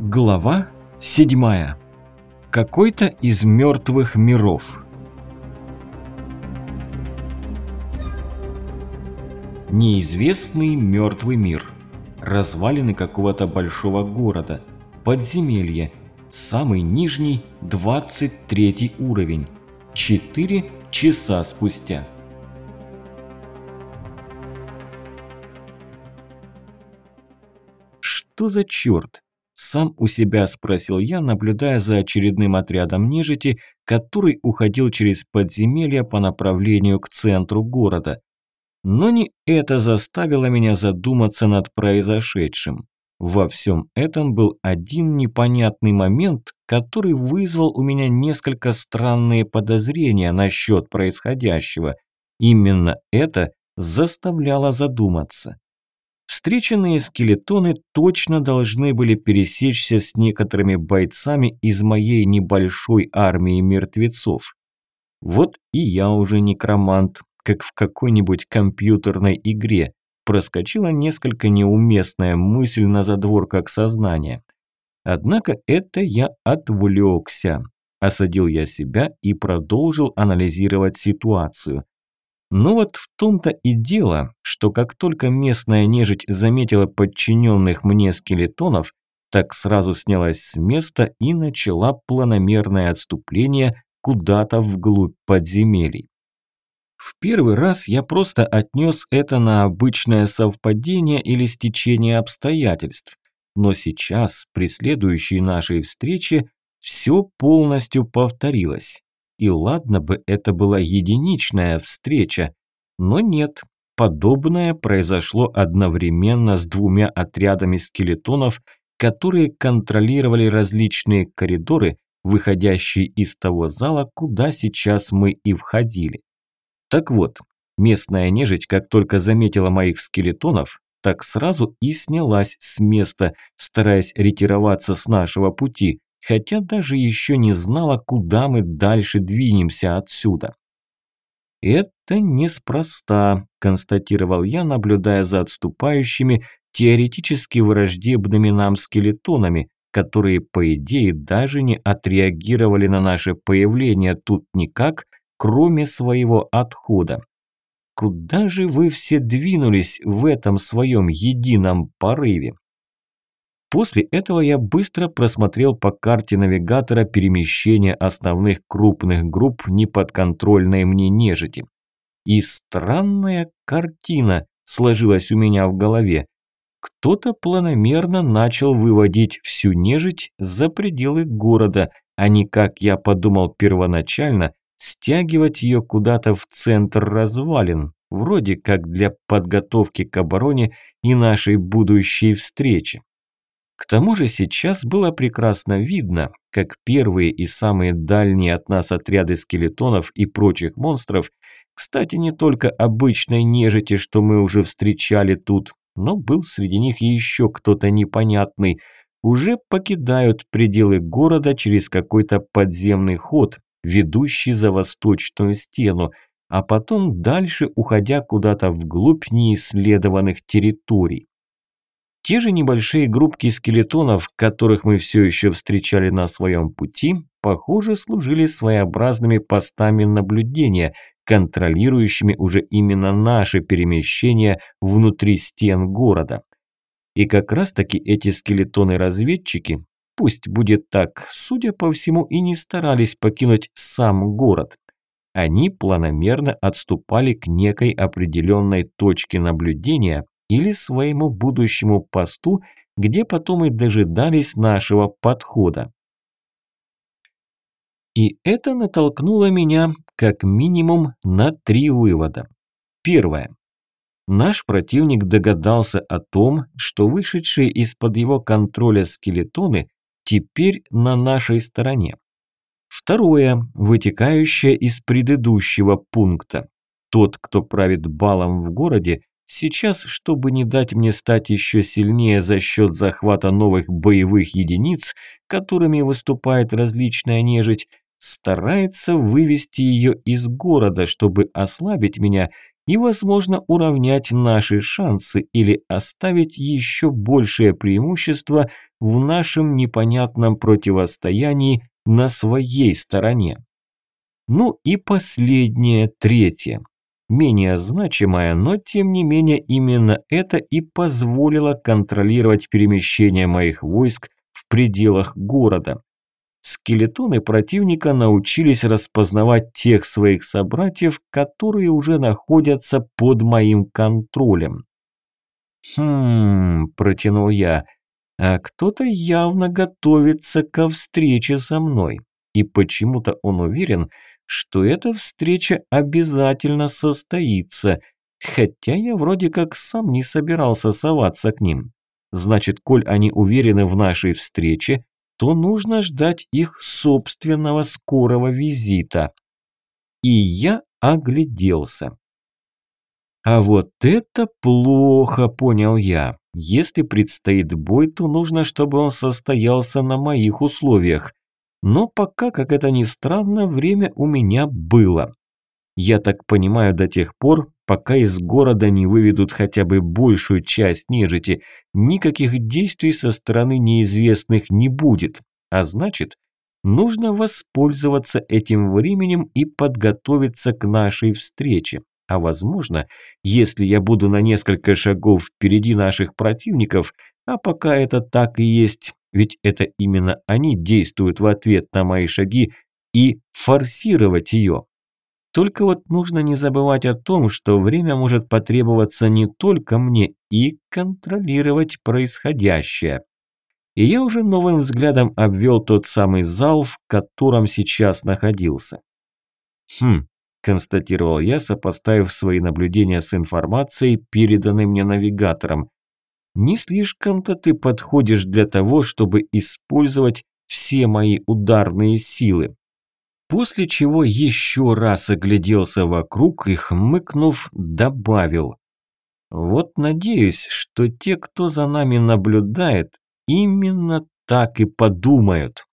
Глава 7. Какой-то из мертвых миров. Неизвестный мертвый мир. Развалины какого-то большого города. Подземелье. Самый нижний 23 уровень. 4 часа спустя. Что за черт? Сам у себя спросил я, наблюдая за очередным отрядом нежити, который уходил через подземелье по направлению к центру города. Но не это заставило меня задуматься над произошедшим. Во всем этом был один непонятный момент, который вызвал у меня несколько странные подозрения насчет происходящего. Именно это заставляло задуматься. Встреченные скелетоны точно должны были пересечься с некоторыми бойцами из моей небольшой армии мертвецов. Вот и я уже некромант, как в какой-нибудь компьютерной игре. Проскочила несколько неуместная мысль на задворках сознания. Однако это я отвлекся. Осадил я себя и продолжил анализировать ситуацию. Но вот в том-то и дело, что как только местная нежить заметила подчиненных мне скелетонов, так сразу снялась с места и начала планомерное отступление куда-то вглубь подземелий. В первый раз я просто отнес это на обычное совпадение или стечение обстоятельств, но сейчас, при следующей нашей встрече, все полностью повторилось. И ладно бы это была единичная встреча, но нет, подобное произошло одновременно с двумя отрядами скелетонов, которые контролировали различные коридоры, выходящие из того зала, куда сейчас мы и входили. Так вот, местная нежить, как только заметила моих скелетонов, так сразу и снялась с места, стараясь ретироваться с нашего пути, хотя даже еще не знала, куда мы дальше двинемся отсюда. «Это неспроста», – констатировал я, наблюдая за отступающими, теоретически враждебными нам скелетонами, которые, по идее, даже не отреагировали на наше появление тут никак, кроме своего отхода. Куда же вы все двинулись в этом своем едином порыве? После этого я быстро просмотрел по карте навигатора перемещение основных крупных групп неподконтрольной мне нежити. И странная картина сложилась у меня в голове. Кто-то планомерно начал выводить всю нежить за пределы города, а не, как я подумал первоначально, стягивать ее куда-то в центр развалин, вроде как для подготовки к обороне и нашей будущей встречи. К тому же сейчас было прекрасно видно, как первые и самые дальние от нас отряды скелетонов и прочих монстров, кстати, не только обычной нежити, что мы уже встречали тут, но был среди них еще кто-то непонятный, уже покидают пределы города через какой-то подземный ход, ведущий за восточную стену, а потом дальше уходя куда-то вглубь неисследованных территорий. Те же небольшие группки скелетонов, которых мы все еще встречали на своем пути, похоже, служили своеобразными постами наблюдения, контролирующими уже именно наше перемещение внутри стен города. И как раз таки эти скелетоны-разведчики, пусть будет так, судя по всему, и не старались покинуть сам город. Они планомерно отступали к некой определенной точке наблюдения, или своему будущему посту, где потом и дожидались нашего подхода. И это натолкнуло меня как минимум на три вывода. Первое. Наш противник догадался о том, что вышедшие из-под его контроля скелетоны теперь на нашей стороне. Второе, вытекающее из предыдущего пункта. Тот, кто правит балом в городе, Сейчас, чтобы не дать мне стать еще сильнее за счет захвата новых боевых единиц, которыми выступает различная нежить, старается вывести ее из города, чтобы ослабить меня и, возможно, уравнять наши шансы или оставить еще большее преимущество в нашем непонятном противостоянии на своей стороне. Ну и последнее, третье. Менее значимое, но тем не менее именно это и позволило контролировать перемещение моих войск в пределах города. Скелетоны противника научились распознавать тех своих собратьев, которые уже находятся под моим контролем. «Хм...» – протянул я. «А кто-то явно готовится ко встрече со мной. И почему-то он уверен, что эта встреча обязательно состоится, хотя я вроде как сам не собирался соваться к ним. Значит, коль они уверены в нашей встрече, то нужно ждать их собственного скорого визита. И я огляделся. А вот это плохо, понял я. Если предстоит бой, то нужно, чтобы он состоялся на моих условиях. Но пока, как это ни странно, время у меня было. Я так понимаю, до тех пор, пока из города не выведут хотя бы большую часть нежити, никаких действий со стороны неизвестных не будет. А значит, нужно воспользоваться этим временем и подготовиться к нашей встрече. А возможно, если я буду на несколько шагов впереди наших противников, а пока это так и есть, ведь это именно они действуют в ответ на мои шаги, и форсировать ее. Только вот нужно не забывать о том, что время может потребоваться не только мне и контролировать происходящее. И я уже новым взглядом обвел тот самый зал, в котором сейчас находился. Хм, констатировал я, сопоставив свои наблюдения с информацией, переданной мне навигатором. Не слишком-то ты подходишь для того, чтобы использовать все мои ударные силы. После чего еще раз огляделся вокруг и, хмыкнув, добавил. Вот надеюсь, что те, кто за нами наблюдает, именно так и подумают.